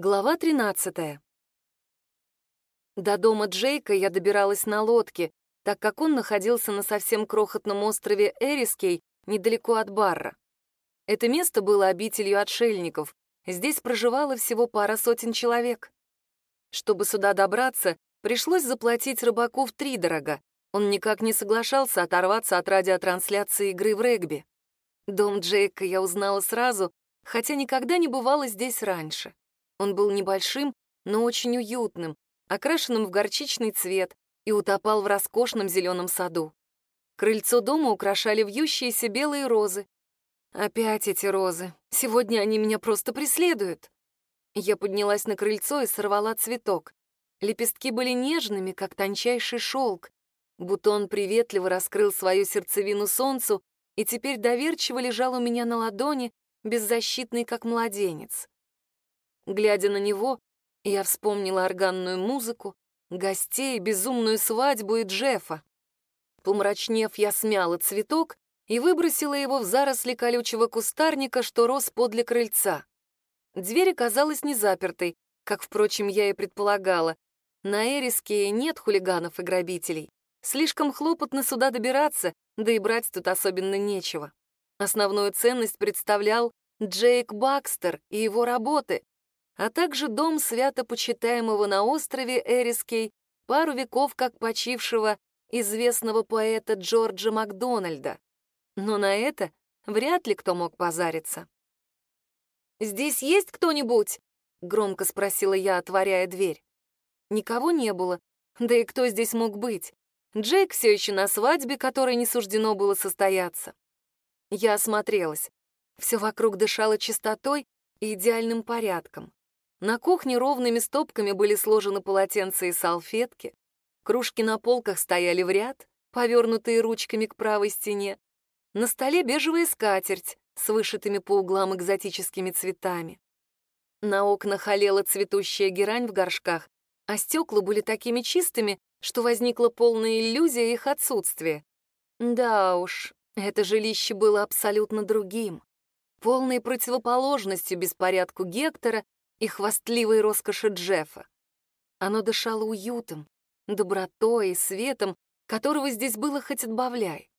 Глава 13. До дома Джейка я добиралась на лодке, так как он находился на совсем крохотном острове Эрискей, недалеко от Барра. Это место было обителью отшельников. Здесь проживало всего пара сотен человек. Чтобы сюда добраться, пришлось заплатить рыбаку в втридорога. Он никак не соглашался оторваться от радиотрансляции игры в регби. Дом Джейка я узнала сразу, хотя никогда не бывала здесь раньше. Он был небольшим, но очень уютным, окрашенным в горчичный цвет и утопал в роскошном зеленом саду. Крыльцо дома украшали вьющиеся белые розы. Опять эти розы. Сегодня они меня просто преследуют. Я поднялась на крыльцо и сорвала цветок. Лепестки были нежными, как тончайший шелк. Бутон приветливо раскрыл свою сердцевину солнцу и теперь доверчиво лежал у меня на ладони, беззащитный, как младенец. Глядя на него, я вспомнила органную музыку, гостей, безумную свадьбу и Джеффа. Помрачнев, я смяла цветок и выбросила его в заросли колючего кустарника, что рос подле крыльца. Дверь оказалась не запертой, как, впрочем, я и предполагала. На Эриске нет хулиганов и грабителей. Слишком хлопотно сюда добираться, да и брать тут особенно нечего. Основную ценность представлял Джейк Бакстер и его работы, а также дом свято почитаемого на острове Эриский пару веков как почившего известного поэта Джорджа Макдональда. Но на это вряд ли кто мог позариться. «Здесь есть кто-нибудь?» — громко спросила я, отворяя дверь. Никого не было. Да и кто здесь мог быть? Джейк все еще на свадьбе, которой не суждено было состояться. Я осмотрелась. Все вокруг дышало чистотой и идеальным порядком. На кухне ровными стопками были сложены полотенца и салфетки. Кружки на полках стояли в ряд, повернутые ручками к правой стене. На столе бежевая скатерть с вышитыми по углам экзотическими цветами. На окнах олела цветущая герань в горшках, а стекла были такими чистыми, что возникла полная иллюзия их отсутствия. Да уж, это жилище было абсолютно другим, полной противоположностью беспорядку Гектора и хвастливой роскоши Джеффа. Оно дышало уютом, добротой и светом, которого здесь было хоть отбавляй.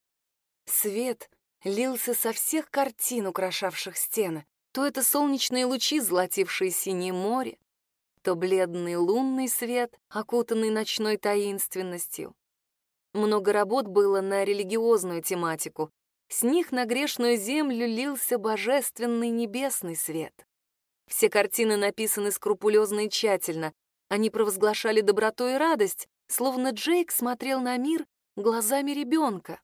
Свет лился со всех картин, украшавших стены, то это солнечные лучи, золотившие синее море, то бледный лунный свет, окутанный ночной таинственностью. Много работ было на религиозную тематику. С них на грешную землю лился божественный небесный свет. Все картины написаны скрупулезно и тщательно. Они провозглашали доброту и радость, словно Джейк смотрел на мир глазами ребенка.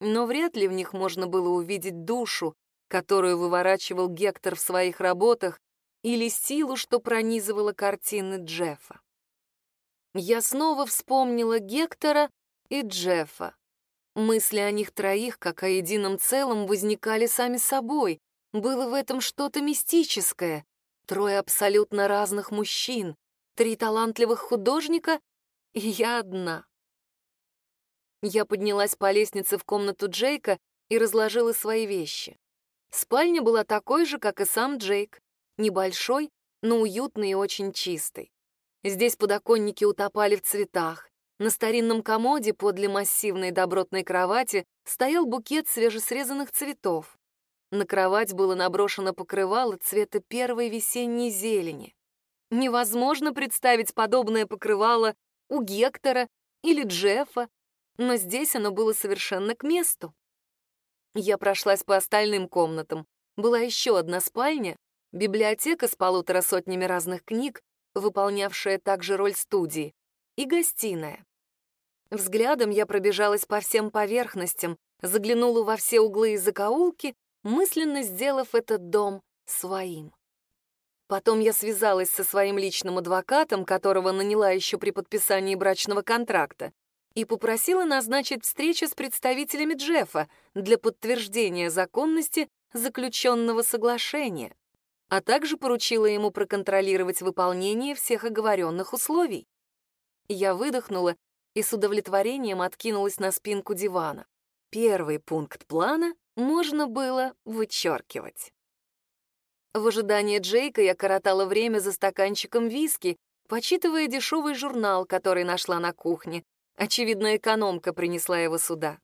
Но вряд ли в них можно было увидеть душу, которую выворачивал Гектор в своих работах, или силу, что пронизывала картины Джеффа. Я снова вспомнила Гектора и Джеффа. Мысли о них троих, как о едином целом, возникали сами собой, было в этом что-то мистическое. Трое абсолютно разных мужчин, три талантливых художника и я одна. Я поднялась по лестнице в комнату Джейка и разложила свои вещи. Спальня была такой же, как и сам Джейк, небольшой, но уютный и очень чистый. Здесь подоконники утопали в цветах. На старинном комоде подле массивной добротной кровати стоял букет свежесрезанных цветов. На кровать было наброшено покрывало цвета первой весенней зелени. Невозможно представить подобное покрывало у Гектора или Джеффа, но здесь оно было совершенно к месту. Я прошлась по остальным комнатам. Была еще одна спальня, библиотека с полутора сотнями разных книг, выполнявшая также роль студии, и гостиная. Взглядом я пробежалась по всем поверхностям, заглянула во все углы и закоулки мысленно сделав этот дом своим. Потом я связалась со своим личным адвокатом, которого наняла еще при подписании брачного контракта, и попросила назначить встречу с представителями Джеффа для подтверждения законности заключенного соглашения, а также поручила ему проконтролировать выполнение всех оговоренных условий. Я выдохнула и с удовлетворением откинулась на спинку дивана. Первый пункт плана можно было вычеркивать. В ожидании Джейка я коротала время за стаканчиком виски, почитывая дешевый журнал, который нашла на кухне. Очевидно, экономка принесла его сюда.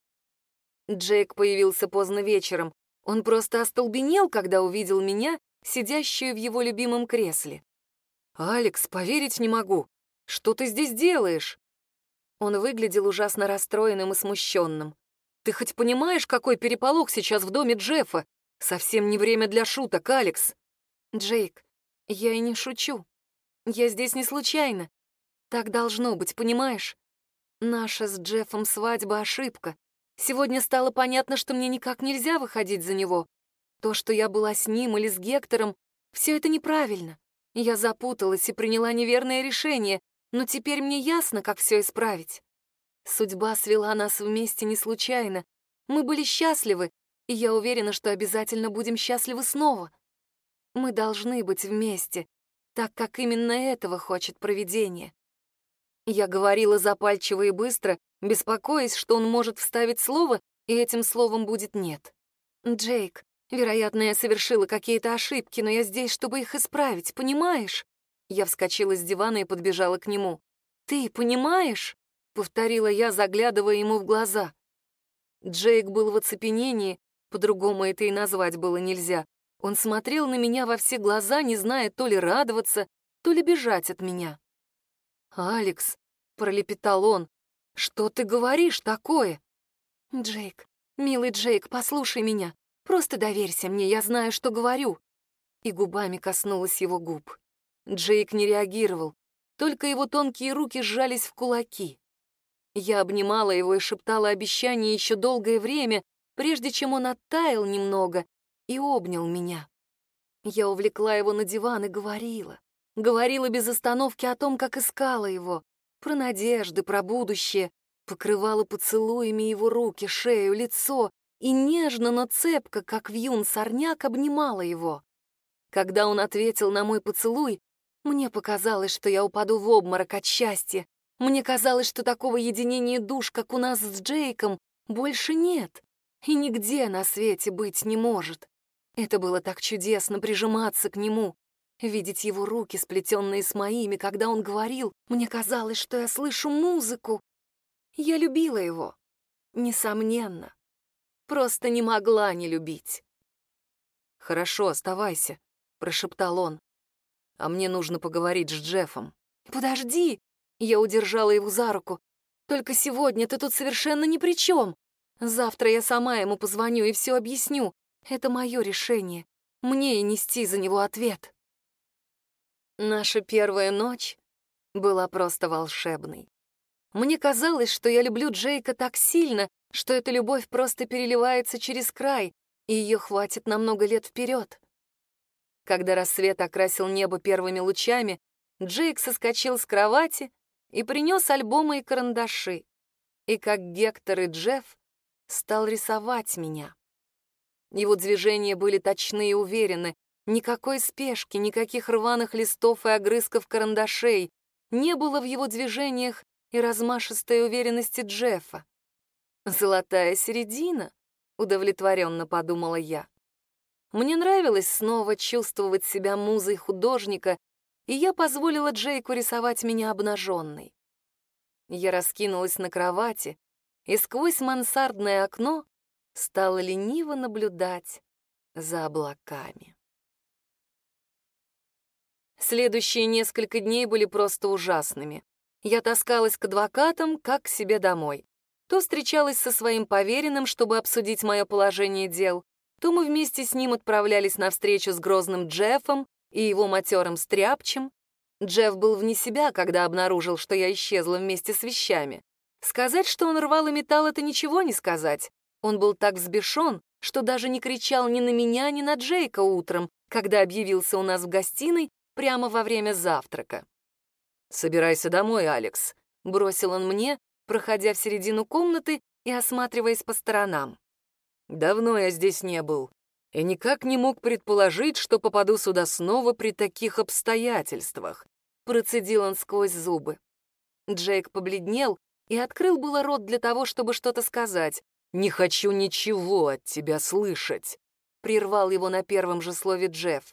Джейк появился поздно вечером. Он просто остолбенел, когда увидел меня, сидящую в его любимом кресле. «Алекс, поверить не могу. Что ты здесь делаешь?» Он выглядел ужасно расстроенным и смущенным. «Ты хоть понимаешь, какой переполох сейчас в доме Джеффа? Совсем не время для шуток, Алекс!» «Джейк, я и не шучу. Я здесь не случайно. Так должно быть, понимаешь? Наша с Джеффом свадьба — ошибка. Сегодня стало понятно, что мне никак нельзя выходить за него. То, что я была с ним или с Гектором, все это неправильно. Я запуталась и приняла неверное решение, но теперь мне ясно, как все исправить. Судьба свела нас вместе не случайно. Мы были счастливы, и я уверена, что обязательно будем счастливы снова. Мы должны быть вместе, так как именно этого хочет провидение. Я говорила запальчиво и быстро, беспокоясь, что он может вставить слово, и этим словом будет «нет». «Джейк, вероятно, я совершила какие-то ошибки, но я здесь, чтобы их исправить, понимаешь?» Я вскочила с дивана и подбежала к нему. «Ты понимаешь?» — повторила я, заглядывая ему в глаза. Джейк был в оцепенении, по-другому это и назвать было нельзя. Он смотрел на меня во все глаза, не зная то ли радоваться, то ли бежать от меня. «Алекс», — пролепетал он, — «что ты говоришь такое?» «Джейк, милый Джейк, послушай меня. Просто доверься мне, я знаю, что говорю». И губами коснулась его губ. Джейк не реагировал, только его тонкие руки сжались в кулаки. Я обнимала его и шептала обещания еще долгое время, прежде чем он оттаял немного и обнял меня. Я увлекла его на диван и говорила. Говорила без остановки о том, как искала его, про надежды, про будущее, покрывала поцелуями его руки, шею, лицо и нежно, но цепко, как вьюн сорняк, обнимала его. Когда он ответил на мой поцелуй, мне показалось, что я упаду в обморок от счастья. Мне казалось, что такого единения душ, как у нас с Джейком, больше нет и нигде на свете быть не может. Это было так чудесно прижиматься к нему, Видеть его руки, сплетенные с моими, когда он говорил, мне казалось, что я слышу музыку. Я любила его. Несомненно. Просто не могла не любить. «Хорошо, оставайся», — прошептал он. «А мне нужно поговорить с Джеффом». «Подожди!» — я удержала его за руку. «Только сегодня ты тут совершенно ни при чем. Завтра я сама ему позвоню и все объясню. Это мое решение. Мне и нести за него ответ». Наша первая ночь была просто волшебной. Мне казалось, что я люблю Джейка так сильно, что эта любовь просто переливается через край, и ее хватит на много лет вперед. Когда рассвет окрасил небо первыми лучами, Джейк соскочил с кровати и принес альбомы и карандаши. И как Гектор и Джефф стал рисовать меня. Его движения были точны и уверены, Никакой спешки, никаких рваных листов и огрызков карандашей. Не было в его движениях и размашистой уверенности Джеффа. «Золотая середина», — удовлетворенно подумала я. Мне нравилось снова чувствовать себя музой художника, и я позволила Джейку рисовать меня обнаженной. Я раскинулась на кровати и сквозь мансардное окно стала лениво наблюдать за облаками. Следующие несколько дней были просто ужасными. Я таскалась к адвокатам, как к себе домой. То встречалась со своим поверенным, чтобы обсудить мое положение дел, то мы вместе с ним отправлялись на встречу с грозным Джеффом и его матерым стряпчем. Джефф был вне себя, когда обнаружил, что я исчезла вместе с вещами. Сказать, что он рвал и металл, это ничего не сказать. Он был так взбешен, что даже не кричал ни на меня, ни на Джейка утром, когда объявился у нас в гостиной прямо во время завтрака. «Собирайся домой, Алекс», — бросил он мне, проходя в середину комнаты и осматриваясь по сторонам. «Давно я здесь не был и никак не мог предположить, что попаду сюда снова при таких обстоятельствах», — процедил он сквозь зубы. Джейк побледнел и открыл было рот для того, чтобы что-то сказать. «Не хочу ничего от тебя слышать», — прервал его на первом же слове Джефф.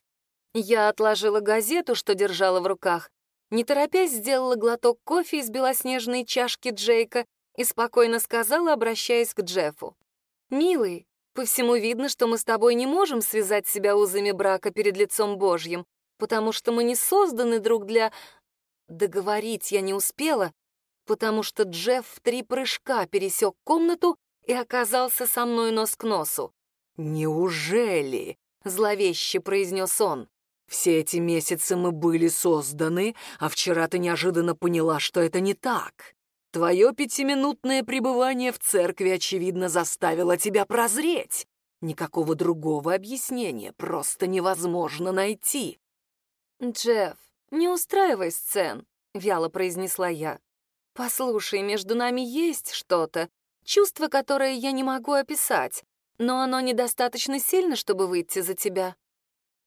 Я отложила газету, что держала в руках, не торопясь сделала глоток кофе из белоснежной чашки Джейка и спокойно сказала, обращаясь к Джеффу. «Милый, по всему видно, что мы с тобой не можем связать себя узами брака перед лицом Божьим, потому что мы не созданы друг для...» Договорить я не успела, потому что Джефф в три прыжка пересек комнату и оказался со мной нос к носу. «Неужели?» — зловеще произнес он. «Все эти месяцы мы были созданы, а вчера ты неожиданно поняла, что это не так. Твое пятиминутное пребывание в церкви, очевидно, заставило тебя прозреть. Никакого другого объяснения просто невозможно найти». «Джефф, не устраивай сцен», — вяло произнесла я. «Послушай, между нами есть что-то, чувство, которое я не могу описать, но оно недостаточно сильно, чтобы выйти за тебя».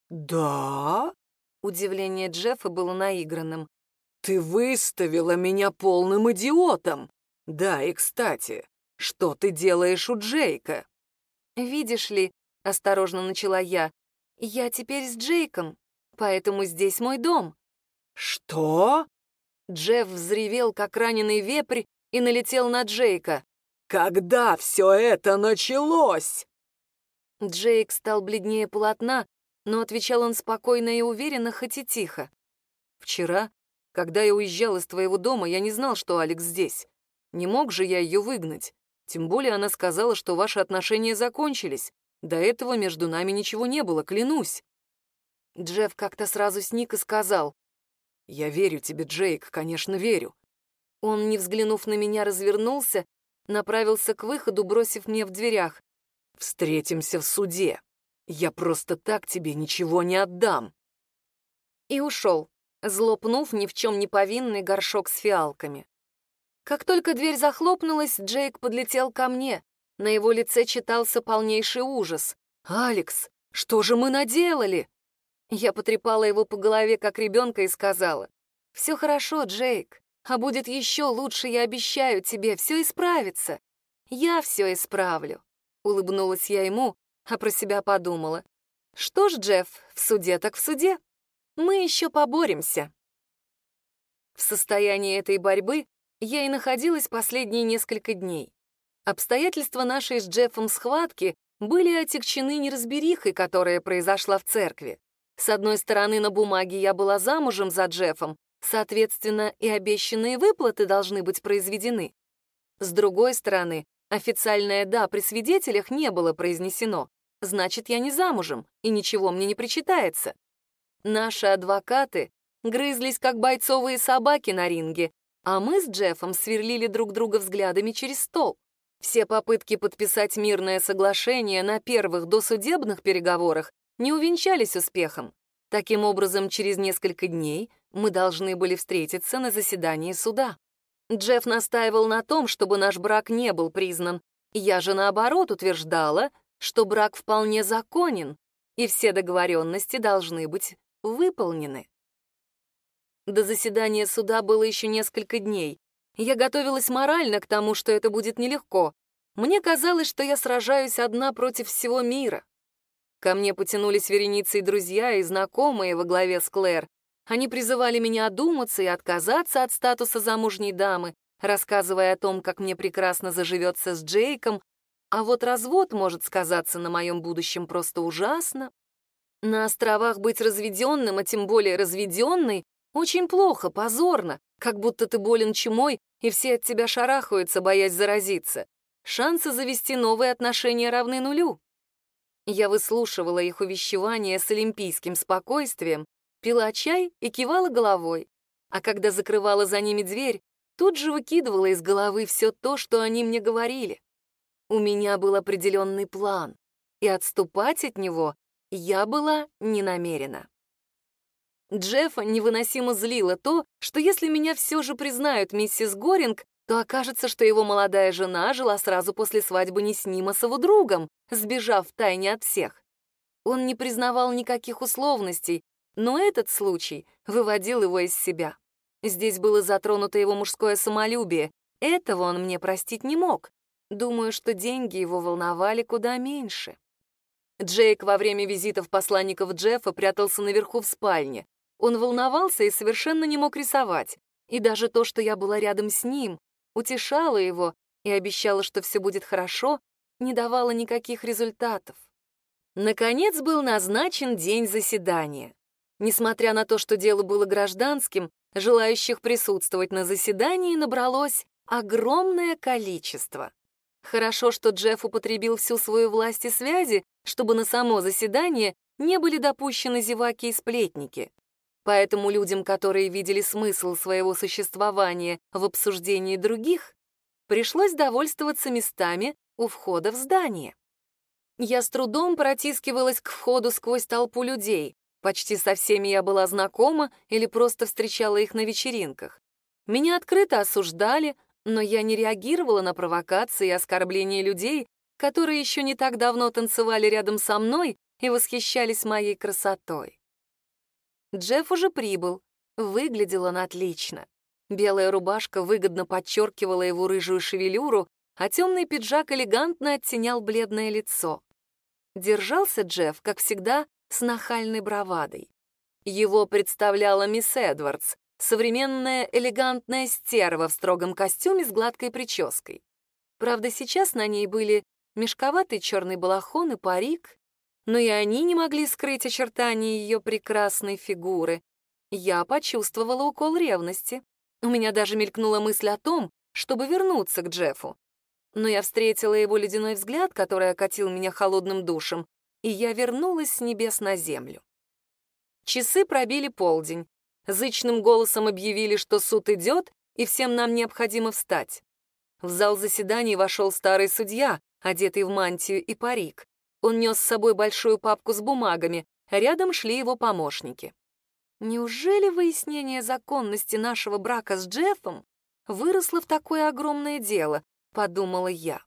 «Да?» Удивление Джеффа было наигранным. «Ты выставила меня полным идиотом! Да, и кстати, что ты делаешь у Джейка?» «Видишь ли», — осторожно начала я, — «я теперь с Джейком, поэтому здесь мой дом». «Что?» Джефф взревел, как раненый вепрь, и налетел на Джейка. «Когда все это началось?» Джейк стал бледнее полотна, но отвечал он спокойно и уверенно, хоть и тихо. «Вчера, когда я уезжал из твоего дома, я не знал, что Алекс здесь. Не мог же я ее выгнать. Тем более она сказала, что ваши отношения закончились. До этого между нами ничего не было, клянусь». Джефф как-то сразу сник и сказал. «Я верю тебе, Джейк, конечно, верю». Он, не взглянув на меня, развернулся, направился к выходу, бросив мне в дверях. «Встретимся в суде». Я просто так тебе ничего не отдам. И ушел, злопнув ни в чем не повинный горшок с фиалками. Как только дверь захлопнулась, Джейк подлетел ко мне. На его лице читался полнейший ужас. «Алекс, что же мы наделали?» Я потрепала его по голове, как ребенка, и сказала. «Все хорошо, Джейк, а будет еще лучше, я обещаю тебе, все исправится. Я все исправлю». Улыбнулась я ему, а про себя подумала. Что ж, Джефф, в суде так в суде. Мы еще поборемся. В состоянии этой борьбы я и находилась последние несколько дней. Обстоятельства нашей с Джеффом схватки были отягчены неразберихой, которая произошла в церкви. С одной стороны, на бумаге я была замужем за Джеффом, соответственно, и обещанные выплаты должны быть произведены. С другой стороны, официальное «да» при свидетелях не было произнесено, значит, я не замужем, и ничего мне не причитается. Наши адвокаты грызлись, как бойцовые собаки на ринге, а мы с Джеффом сверлили друг друга взглядами через стол. Все попытки подписать мирное соглашение на первых досудебных переговорах не увенчались успехом. Таким образом, через несколько дней мы должны были встретиться на заседании суда. Джефф настаивал на том, чтобы наш брак не был признан. Я же, наоборот, утверждала, что брак вполне законен, и все договоренности должны быть выполнены. До заседания суда было еще несколько дней. Я готовилась морально к тому, что это будет нелегко. Мне казалось, что я сражаюсь одна против всего мира. Ко мне потянулись вереницы и друзья, и знакомые во главе с Клэр. Они призывали меня одуматься и отказаться от статуса замужней дамы, рассказывая о том, как мне прекрасно заживется с Джейком, а вот развод может сказаться на моем будущем просто ужасно. На островах быть разведенным, а тем более разведенной, очень плохо, позорно, как будто ты болен чумой, и все от тебя шарахаются, боясь заразиться. Шансы завести новые отношения равны нулю. Я выслушивала их увещевания с олимпийским спокойствием, пила чай и кивала головой. А когда закрывала за ними дверь, тут же выкидывала из головы все то, что они мне говорили. У меня был определенный план, и отступать от него я была не намерена. Джеффа невыносимо злило то, что если меня все же признают миссис Горинг, то окажется, что его молодая жена жила сразу после свадьбы не с ним, а с его другом, сбежав тайне от всех. Он не признавал никаких условностей, но этот случай выводил его из себя. Здесь было затронуто его мужское самолюбие, этого он мне простить не мог. Думаю, что деньги его волновали куда меньше. Джейк во время визитов посланников Джеффа прятался наверху в спальне. Он волновался и совершенно не мог рисовать. И даже то, что я была рядом с ним, утешала его и обещала, что все будет хорошо, не давало никаких результатов. Наконец был назначен день заседания. Несмотря на то, что дело было гражданским, желающих присутствовать на заседании набралось огромное количество. Хорошо, что Джефф употребил всю свою власть и связи, чтобы на само заседание не были допущены зеваки и сплетники. Поэтому людям, которые видели смысл своего существования в обсуждении других, пришлось довольствоваться местами у входа в здание. Я с трудом протискивалась к входу сквозь толпу людей. Почти со всеми я была знакома или просто встречала их на вечеринках. Меня открыто осуждали, но я не реагировала на провокации и оскорбления людей, которые еще не так давно танцевали рядом со мной и восхищались моей красотой. Джефф уже прибыл. Выглядел он отлично. Белая рубашка выгодно подчеркивала его рыжую шевелюру, а темный пиджак элегантно оттенял бледное лицо. Держался Джефф, как всегда, с нахальной бравадой. Его представляла мисс Эдвардс, современная элегантная стерва в строгом костюме с гладкой прической. Правда, сейчас на ней были мешковатый черный балахон и парик, но и они не могли скрыть очертания ее прекрасной фигуры. Я почувствовала укол ревности. У меня даже мелькнула мысль о том, чтобы вернуться к Джеффу но я встретила его ледяной взгляд, который окатил меня холодным душем, и я вернулась с небес на землю. Часы пробили полдень. Зычным голосом объявили, что суд идет, и всем нам необходимо встать. В зал заседаний вошел старый судья, одетый в мантию и парик. Он нес с собой большую папку с бумагами, а рядом шли его помощники. Неужели выяснение законности нашего брака с Джеффом выросло в такое огромное дело, подумала я.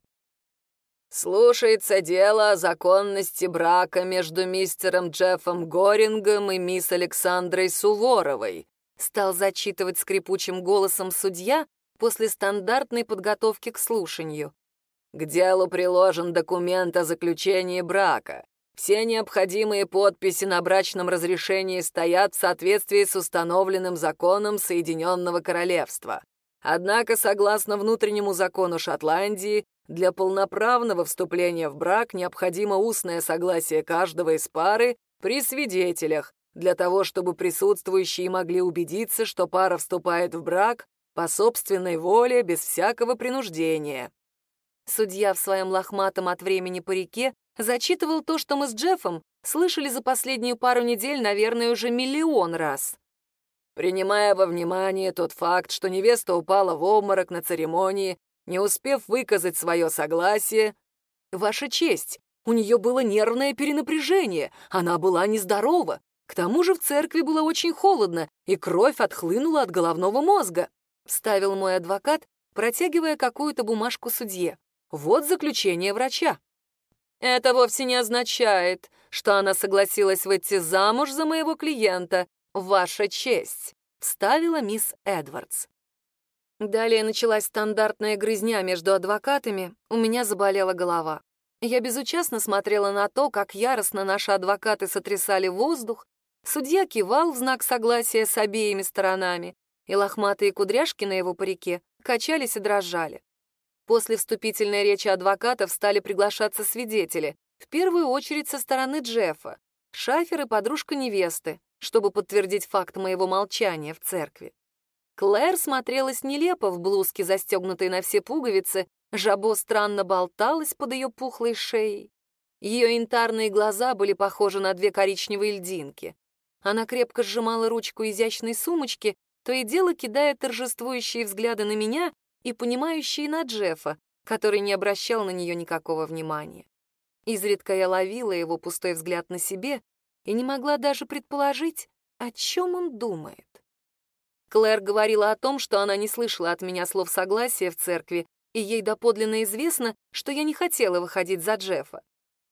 Слушается дело о законности брака между мистером Джеффом Горингом и мисс Александрой Суворовой, стал зачитывать скрипучим голосом судья после стандартной подготовки к слушанию. К делу приложен документ о заключении брака. Все необходимые подписи на брачном разрешении стоят в соответствии с установленным законом Соединенного Королевства. Однако, согласно внутреннему закону Шотландии, для полноправного вступления в брак необходимо устное согласие каждого из пары при свидетелях, для того, чтобы присутствующие могли убедиться, что пара вступает в брак по собственной воле, без всякого принуждения. Судья в своем лохматом от времени парике зачитывал то, что мы с Джеффом слышали за последнюю пару недель, наверное, уже миллион раз. Принимая во внимание тот факт, что невеста упала в обморок на церемонии, не успев выказать свое согласие, «Ваша честь, у нее было нервное перенапряжение, она была нездорова. К тому же в церкви было очень холодно, и кровь отхлынула от головного мозга», — вставил мой адвокат, протягивая какую-то бумажку судье. «Вот заключение врача». «Это вовсе не означает, что она согласилась выйти замуж за моего клиента», «Ваша честь», — вставила мисс Эдвардс. Далее началась стандартная грызня между адвокатами, у меня заболела голова. Я безучастно смотрела на то, как яростно наши адвокаты сотрясали воздух, судья кивал в знак согласия с обеими сторонами, и лохматые кудряшки на его парике качались и дрожали. После вступительной речи адвокатов стали приглашаться свидетели, в первую очередь со стороны Джеффа, Шафер и подружка невесты, чтобы подтвердить факт моего молчания в церкви. Клэр смотрелась нелепо в блузке, застегнутой на все пуговицы, жабо странно болталась под ее пухлой шеей. Ее янтарные глаза были похожи на две коричневые льдинки. Она крепко сжимала ручку изящной сумочки, то и дело кидая торжествующие взгляды на меня и понимающие на Джеффа, который не обращал на нее никакого внимания. Изредка я ловила его пустой взгляд на себе и не могла даже предположить, о чем он думает. Клэр говорила о том, что она не слышала от меня слов согласия в церкви, и ей доподлинно известно, что я не хотела выходить за Джеффа.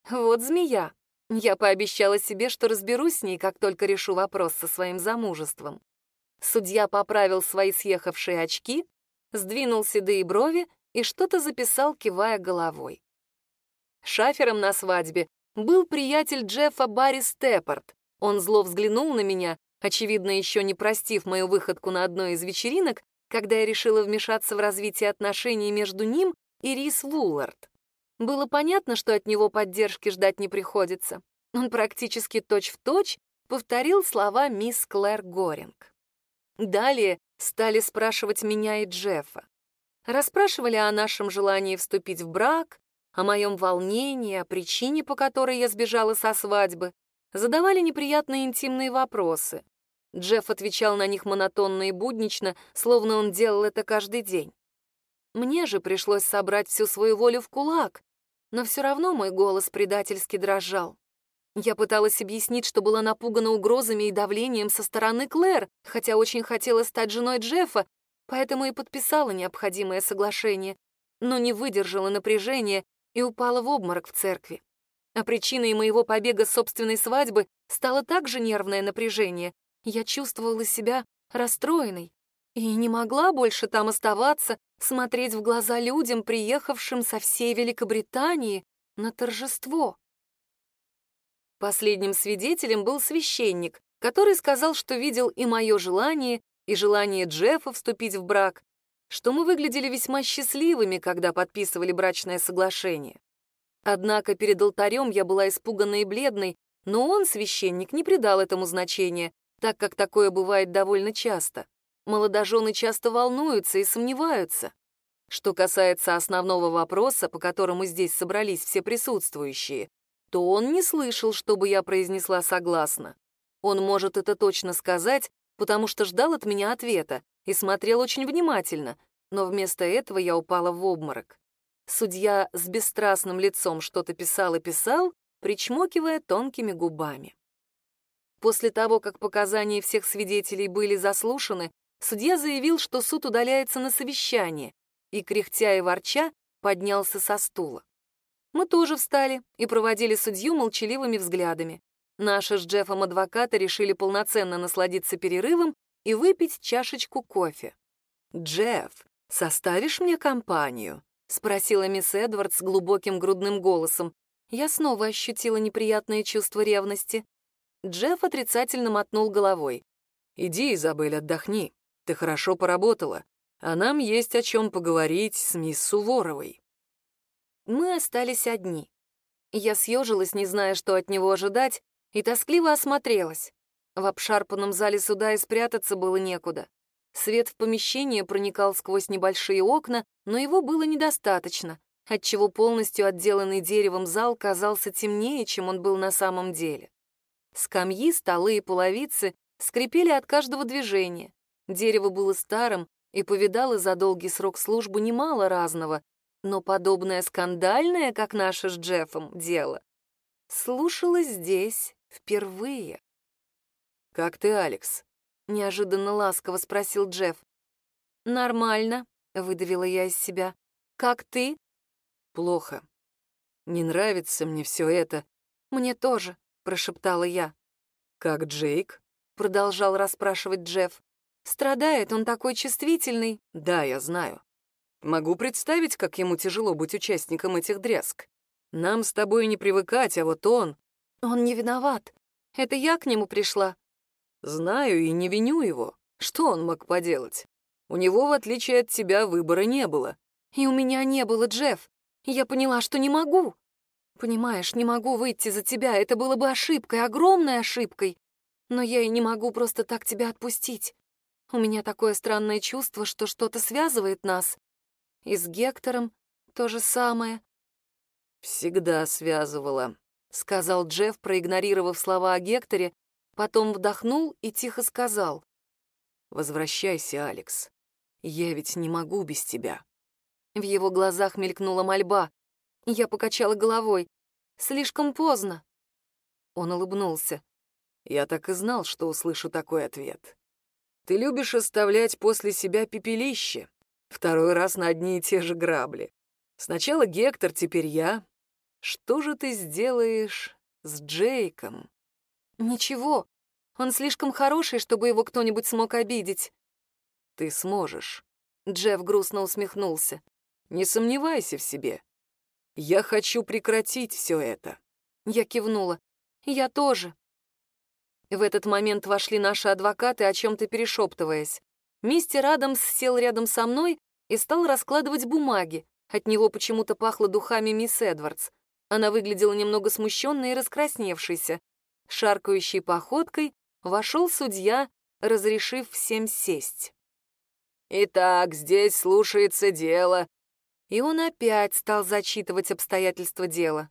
Вот змея. Я пообещала себе, что разберусь с ней, как только решу вопрос со своим замужеством. Судья поправил свои съехавшие очки, сдвинул седые брови и что-то записал, кивая головой. Шафером на свадьбе был приятель Джеффа Барри Степпорт. Он зло взглянул на меня, очевидно, еще не простив мою выходку на одной из вечеринок, когда я решила вмешаться в развитие отношений между ним и Рис Вуллард. Было понятно, что от него поддержки ждать не приходится. Он практически точь-в-точь точь повторил слова мисс Клэр Горинг. Далее стали спрашивать меня и Джеффа. Расспрашивали о нашем желании вступить в брак, о моем волнении, о причине, по которой я сбежала со свадьбы. Задавали неприятные интимные вопросы. Джефф отвечал на них монотонно и буднично, словно он делал это каждый день. Мне же пришлось собрать всю свою волю в кулак, но все равно мой голос предательски дрожал. Я пыталась объяснить, что была напугана угрозами и давлением со стороны Клэр, хотя очень хотела стать женой Джеффа, поэтому и подписала необходимое соглашение, но не выдержала напряжения и упала в обморок в церкви. А причиной моего побега с собственной свадьбы стало также нервное напряжение. Я чувствовала себя расстроенной и не могла больше там оставаться, смотреть в глаза людям, приехавшим со всей Великобритании на торжество. Последним свидетелем был священник, который сказал, что видел и мое желание, и желание Джеффа вступить в брак, что мы выглядели весьма счастливыми, когда подписывали брачное соглашение. Однако перед алтарем я была испуганной и бледной, но он, священник, не придал этому значения, так как такое бывает довольно часто. Молодожены часто волнуются и сомневаются. Что касается основного вопроса, по которому здесь собрались все присутствующие, то он не слышал, чтобы я произнесла согласно. Он может это точно сказать, потому что ждал от меня ответа и смотрел очень внимательно, но вместо этого я упала в обморок. Судья с бесстрастным лицом что-то писал и писал, причмокивая тонкими губами. После того, как показания всех свидетелей были заслушаны, судья заявил, что суд удаляется на совещание, и, кряхтя и ворча, поднялся со стула. Мы тоже встали и проводили судью молчаливыми взглядами. Наши с Джеффом адвокаты решили полноценно насладиться перерывом и выпить чашечку кофе. «Джефф, составишь мне компанию?» — спросила мисс Эдвардс с глубоким грудным голосом. Я снова ощутила неприятное чувство ревности. Джефф отрицательно мотнул головой. «Иди, Изабель, отдохни. Ты хорошо поработала. А нам есть о чем поговорить с мисс Суворовой». Мы остались одни. Я съежилась, не зная, что от него ожидать, и тоскливо осмотрелась. В обшарпанном зале суда и спрятаться было некуда. Свет в помещение проникал сквозь небольшие окна, но его было недостаточно, отчего полностью отделанный деревом зал казался темнее, чем он был на самом деле. Скамьи, столы и половицы скрипели от каждого движения. Дерево было старым и повидало за долгий срок службы немало разного, но подобное скандальное, как наше с Джеффом, дело, слушалось здесь впервые. «Как ты, Алекс?» — неожиданно ласково спросил Джефф. «Нормально», — выдавила я из себя. «Как ты?» «Плохо. Не нравится мне все это». «Мне тоже», — прошептала я. «Как Джейк?» — продолжал расспрашивать Джефф. «Страдает, он такой чувствительный». «Да, я знаю. Могу представить, как ему тяжело быть участником этих дрязг. Нам с тобой не привыкать, а вот он... Он не виноват. Это я к нему пришла. Знаю и не виню его. Что он мог поделать? У него, в отличие от тебя, выбора не было. И у меня не было, Джефф. Я поняла, что не могу. Понимаешь, не могу выйти за тебя. Это было бы ошибкой, огромной ошибкой. Но я и не могу просто так тебя отпустить. У меня такое странное чувство, что что-то связывает нас. И с Гектором то же самое. «Всегда связывала», — сказал Джефф, проигнорировав слова о Гекторе, потом вдохнул и тихо сказал. «Возвращайся, Алекс. Я ведь не могу без тебя». В его глазах мелькнула мольба. Я покачала головой. «Слишком поздно». Он улыбнулся. «Я так и знал, что услышу такой ответ. Ты любишь оставлять после себя пепелище, Второй раз на одни и те же грабли. Сначала Гектор, теперь я. Что же ты сделаешь с Джейком? Ничего. Он слишком хороший, чтобы его кто-нибудь смог обидеть. Ты сможешь. Джефф грустно усмехнулся. Не сомневайся в себе. Я хочу прекратить все это. Я кивнула. «Я тоже». В этот момент вошли наши адвокаты, о чем-то перешептываясь. Мистер Адамс сел рядом со мной и стал раскладывать бумаги. От него почему-то пахло духами мисс Эдвардс. Она выглядела немного смущенной и раскрасневшейся. Шаркающей походкой вошел судья, разрешив всем сесть. «Итак, здесь слушается дело». И он опять стал зачитывать обстоятельства дела.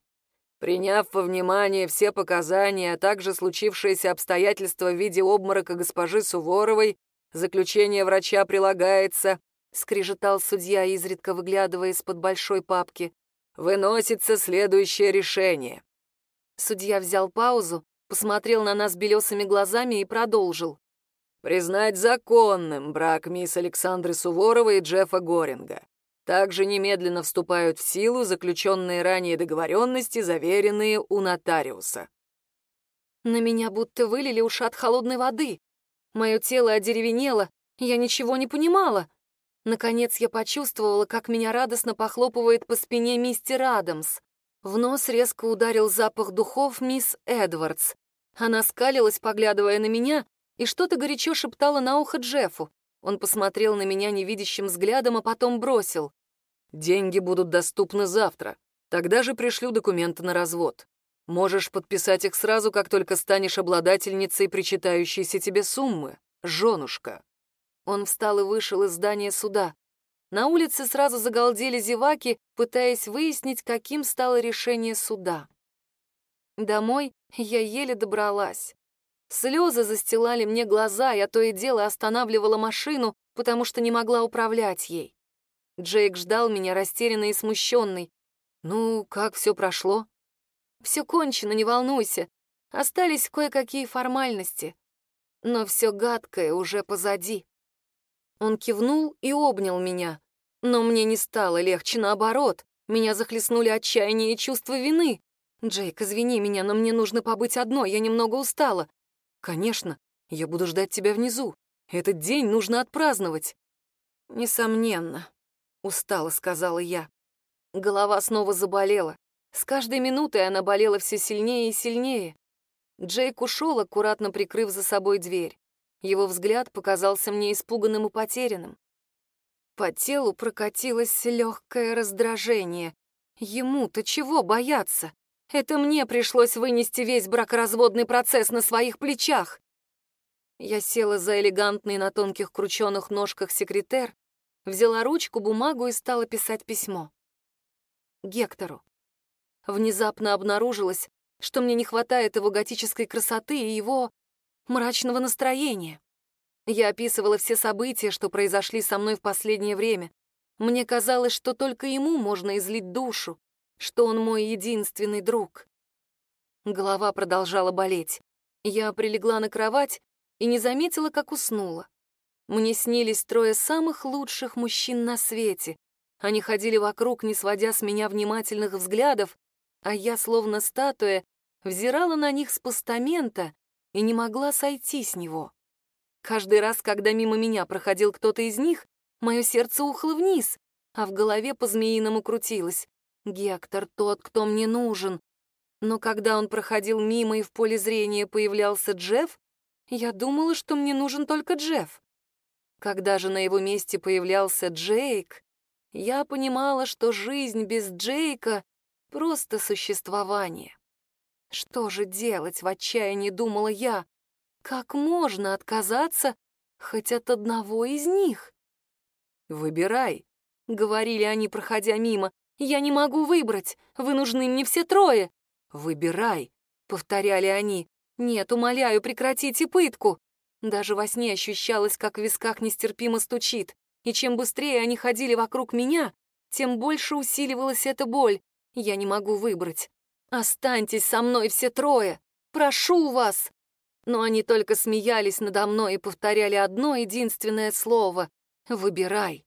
Приняв во внимание все показания, а также случившиеся обстоятельства в виде обморока госпожи Суворовой, заключение врача прилагается, — скрежетал судья, изредка выглядывая из-под большой папки, — выносится следующее решение. Судья взял паузу, посмотрел на нас белесыми глазами и продолжил. Признать законным брак мисс Александры Суворовой и Джеффа Горинга. Также немедленно вступают в силу заключенные ранее договоренности, заверенные у нотариуса. На меня будто вылили ушат холодной воды. Мое тело одеревенело, я ничего не понимала. Наконец я почувствовала, как меня радостно похлопывает по спине мистер Адамс. В нос резко ударил запах духов мисс Эдвардс. Она скалилась, поглядывая на меня, и что-то горячо шептала на ухо Джеффу. Он посмотрел на меня невидящим взглядом, а потом бросил. Деньги будут доступны завтра. Тогда же пришлю документы на развод. Можешь подписать их сразу, как только станешь обладательницей причитающейся тебе суммы, женушка». Он встал и вышел из здания суда. На улице сразу загалдели зеваки, пытаясь выяснить, каким стало решение суда. Домой я еле добралась. Слезы застилали мне глаза, я то и дело останавливала машину, потому что не могла управлять ей. Джейк ждал меня, растерянный и смущенный. «Ну, как все прошло?» «Все кончено, не волнуйся. Остались кое-какие формальности. Но все гадкое уже позади». Он кивнул и обнял меня. Но мне не стало легче, наоборот. Меня захлестнули отчаяние и чувство вины. «Джейк, извини меня, но мне нужно побыть одной, я немного устала». «Конечно, я буду ждать тебя внизу. Этот день нужно отпраздновать». «Несомненно», устало сказала я. Голова снова заболела. С каждой минутой она болела все сильнее и сильнее. Джейк ушел, аккуратно прикрыв за собой дверь. Его взгляд показался мне испуганным и потерянным. По телу прокатилось легкое раздражение. Ему-то чего бояться? Это мне пришлось вынести весь бракоразводный процесс на своих плечах. Я села за элегантный на тонких крученых ножках секретер взяла ручку, бумагу и стала писать письмо. Гектору. Внезапно обнаружилось, что мне не хватает его готической красоты и его мрачного настроения. Я описывала все события, что произошли со мной в последнее время. Мне казалось, что только ему можно излить душу, что он мой единственный друг. Голова продолжала болеть. Я прилегла на кровать и не заметила, как уснула. Мне снились трое самых лучших мужчин на свете. Они ходили вокруг, не сводя с меня внимательных взглядов, а я, словно статуя, взирала на них с постамента и не могла сойти с него. Каждый раз, когда мимо меня проходил кто-то из них, мое сердце ухло вниз, а в голове по-змеиному крутилось. Гектор тот, кто мне нужен. Но когда он проходил мимо и в поле зрения появлялся Джефф, я думала, что мне нужен только Джефф. Когда же на его месте появлялся Джейк, я понимала, что жизнь без Джейка — просто существование. Что же делать, в отчаянии думала я? Как можно отказаться хоть от одного из них? «Выбирай», — говорили они, проходя мимо. «Я не могу выбрать, вы нужны мне все трое». «Выбирай», — повторяли они. «Нет, умоляю, прекратите пытку». Даже во сне ощущалось, как в висках нестерпимо стучит, и чем быстрее они ходили вокруг меня, тем больше усиливалась эта боль. Я не могу выбрать. Останьтесь со мной все трое. Прошу вас. Но они только смеялись надо мной и повторяли одно единственное слово. Выбирай.